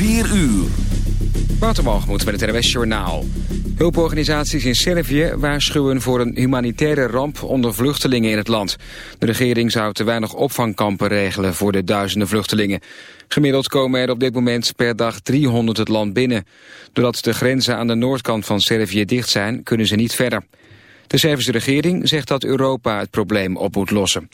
4 uur. Watermalgemoed met het RWS Journaal. Hulporganisaties in Servië waarschuwen voor een humanitaire ramp onder vluchtelingen in het land. De regering zou te weinig opvangkampen regelen voor de duizenden vluchtelingen. Gemiddeld komen er op dit moment per dag 300 het land binnen. Doordat de grenzen aan de noordkant van Servië dicht zijn, kunnen ze niet verder. De Servische regering zegt dat Europa het probleem op moet lossen.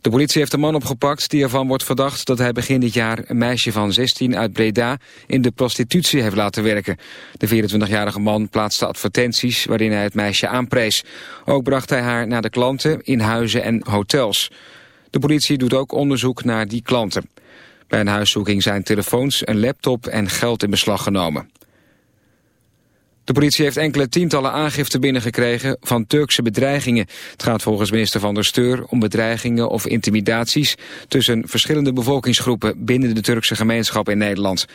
De politie heeft een man opgepakt die ervan wordt verdacht dat hij begin dit jaar een meisje van 16 uit Breda in de prostitutie heeft laten werken. De 24-jarige man plaatste advertenties waarin hij het meisje aanprees. Ook bracht hij haar naar de klanten in huizen en hotels. De politie doet ook onderzoek naar die klanten. Bij een huiszoeking zijn telefoons, een laptop en geld in beslag genomen. De politie heeft enkele tientallen aangiften binnengekregen van Turkse bedreigingen. Het gaat volgens minister Van der Steur om bedreigingen of intimidaties tussen verschillende bevolkingsgroepen binnen de Turkse gemeenschap in Nederland.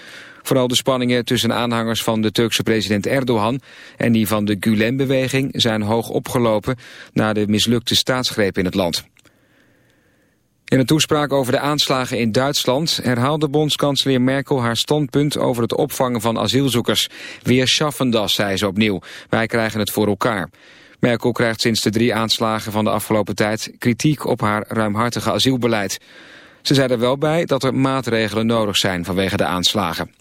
Vooral de spanningen tussen aanhangers van de Turkse president Erdogan en die van de Gulen-beweging zijn hoog opgelopen na de mislukte staatsgreep in het land. In een toespraak over de aanslagen in Duitsland herhaalde bondskanselier Merkel haar standpunt over het opvangen van asielzoekers. Weer schaffen das, zei ze opnieuw. Wij krijgen het voor elkaar. Merkel krijgt sinds de drie aanslagen van de afgelopen tijd kritiek op haar ruimhartige asielbeleid. Ze zei er wel bij dat er maatregelen nodig zijn vanwege de aanslagen.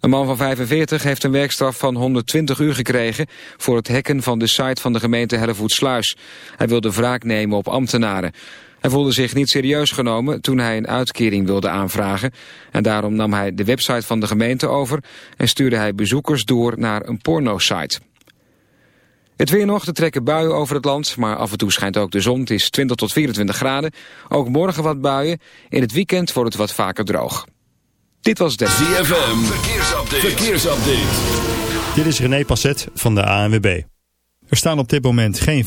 Een man van 45 heeft een werkstraf van 120 uur gekregen... voor het hacken van de site van de gemeente Hellevoetsluis. Hij wilde wraak nemen op ambtenaren. Hij voelde zich niet serieus genomen toen hij een uitkering wilde aanvragen. En daarom nam hij de website van de gemeente over... en stuurde hij bezoekers door naar een porno-site. Het weer nog, te trekken buien over het land, maar af en toe schijnt ook de zon. Het is 20 tot 24 graden. Ook morgen wat buien. In het weekend wordt het wat vaker droog. Dit was de ZFM, verkeersupdate. verkeersupdate. Dit is René Passet van de ANWB. Er staan op dit moment geen...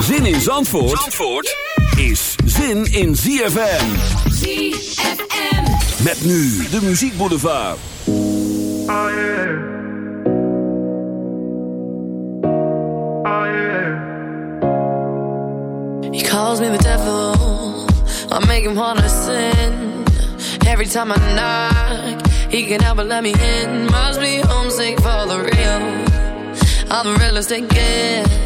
Zin in Zandvoort, Zandvoort is zin in ZFM. ZFM. Met nu de Muziek Boulevard. Oh yeah. Oh yeah. He calls me the devil. I make him wanna sin. Every time I knock, he can help but let me in. Must be homesick for the real. I'm the realest it gets.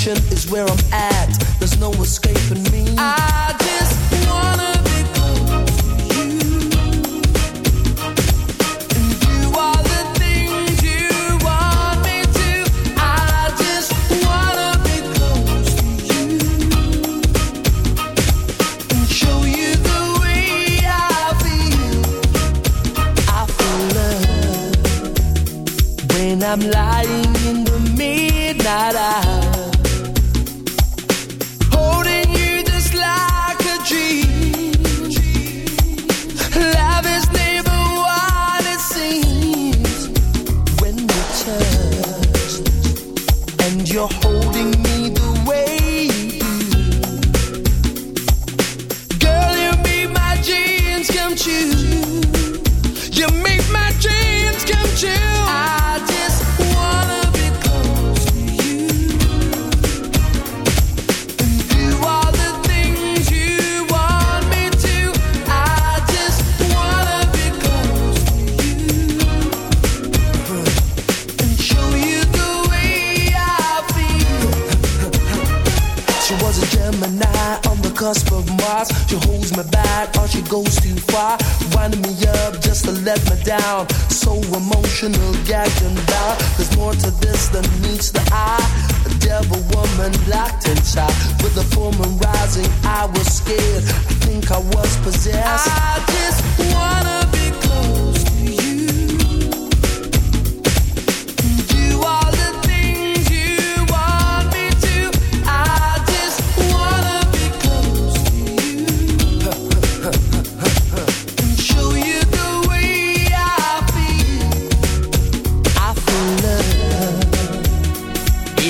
Perfection is where I'm at. There's no escaping me. I just wanna be close to you. And you are the things you want me to. I just wanna be close to you. And show you the way I feel. I feel love when I'm lying.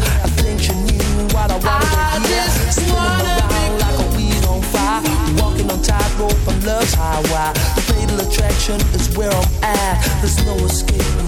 I. Spinning around like a weed on fire. Walking on tightrope on love's highway. The fatal attraction is where I'm at. There's no escape.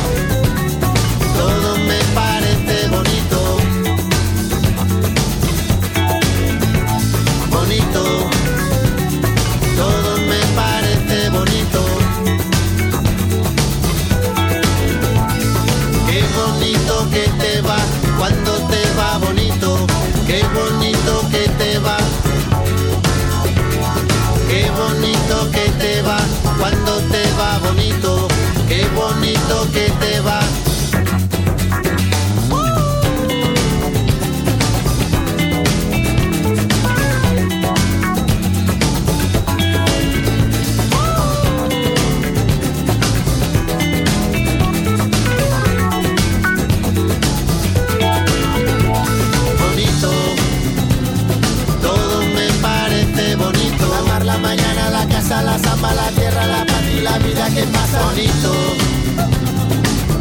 La la tierra, la paz y la vida que pasa bonito.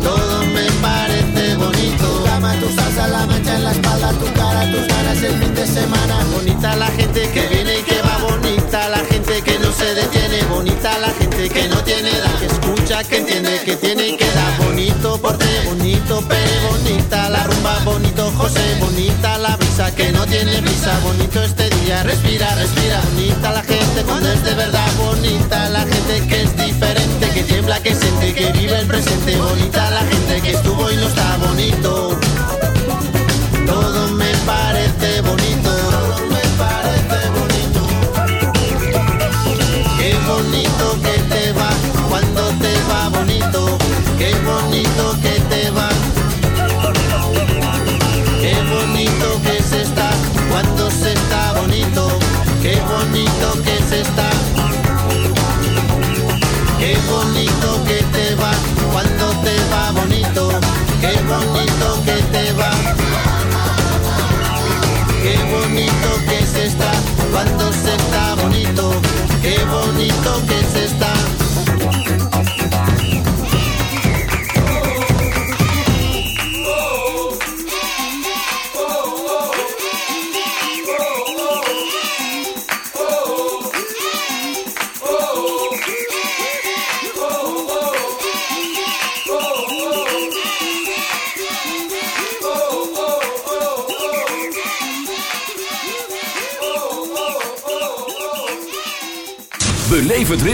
Todo me parece bonito. Tu cama, tu salsa, la mancha en la espalda, tu cara, tus ganas el fin de semana. Bonita la gente que viene y que va bonita, la gente que no se detiene, bonita la gente que no tiene edad, que escucha, que entiende, que tiene y que da bonito porte, bonito pere, bonita la rumba, bonito José, bonita la brisa que no tiene brisa, bonito este día, respira, respira, bonita la gente cuando es de verdad, bonita la gente que es diferente, que tiembla, que siente, que vive el presente, bonita la gente que estuvo y no está bonito.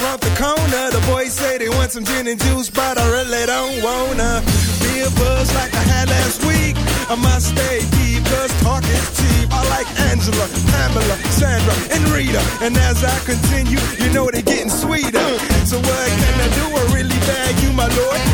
Around the corner. The boys say they want some gin and juice, but I really don't wanna be a buzz like I had last week. I must stay deep, cause talk is cheap. I like Angela, Pamela, Sandra, and Rita. And as I continue, you know they're getting sweeter. So what can I do? I really bag you, my lord.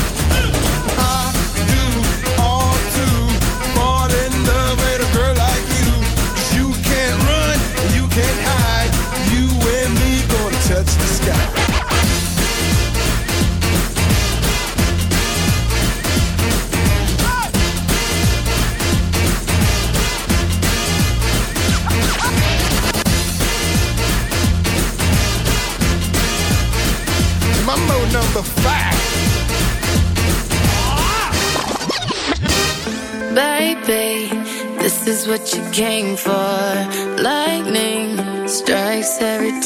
What you came for. Lightning strikes every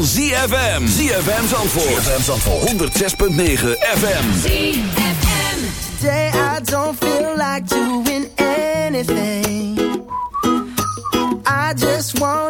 van ZFM. ZFM Zandvoort. ZFM Zandvoort. 106.9 FM. ZFM. Today I don't feel like doing anything. I just want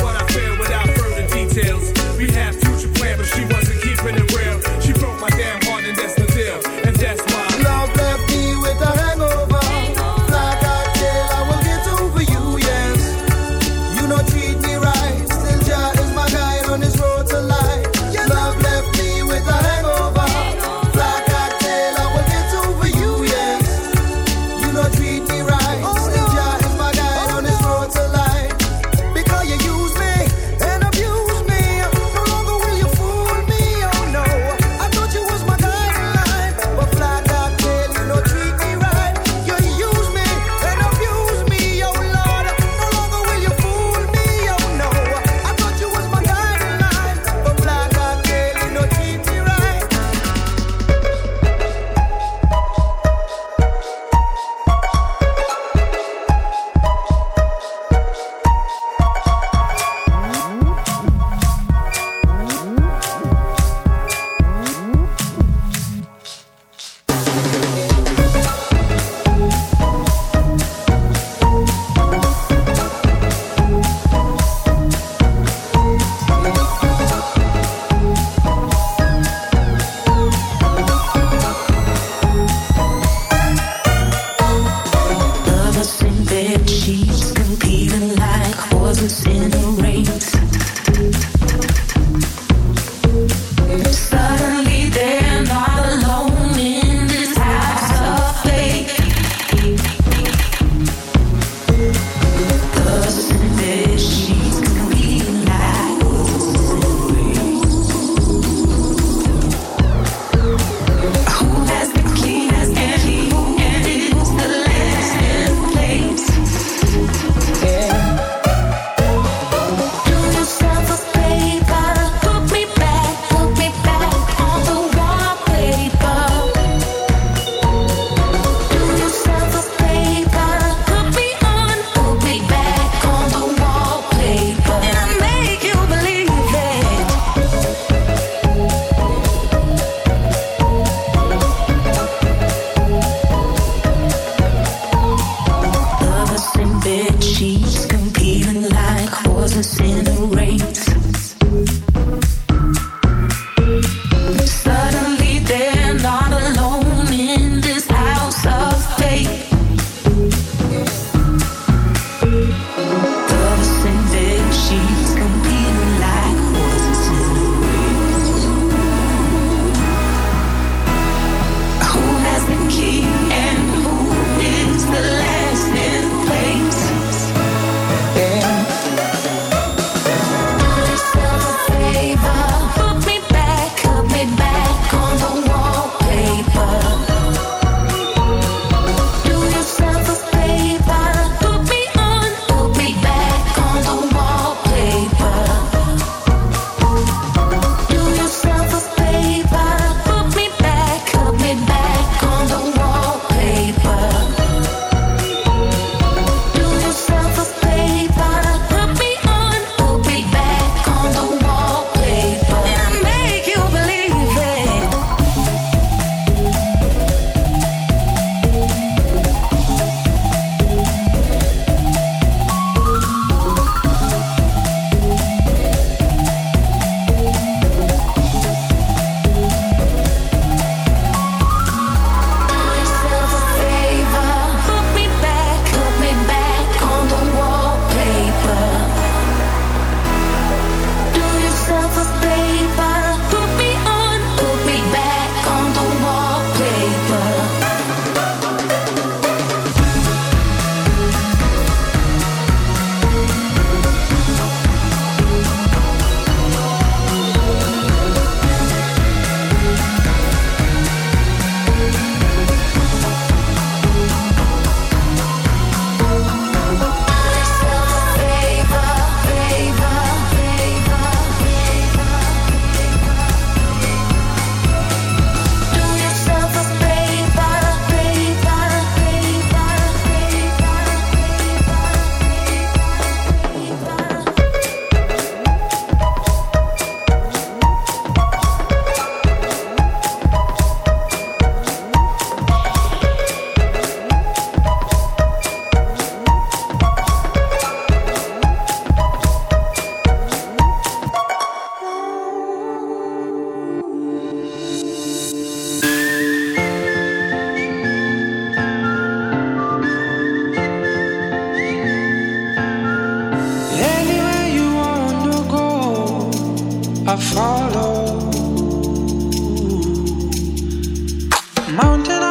Mountain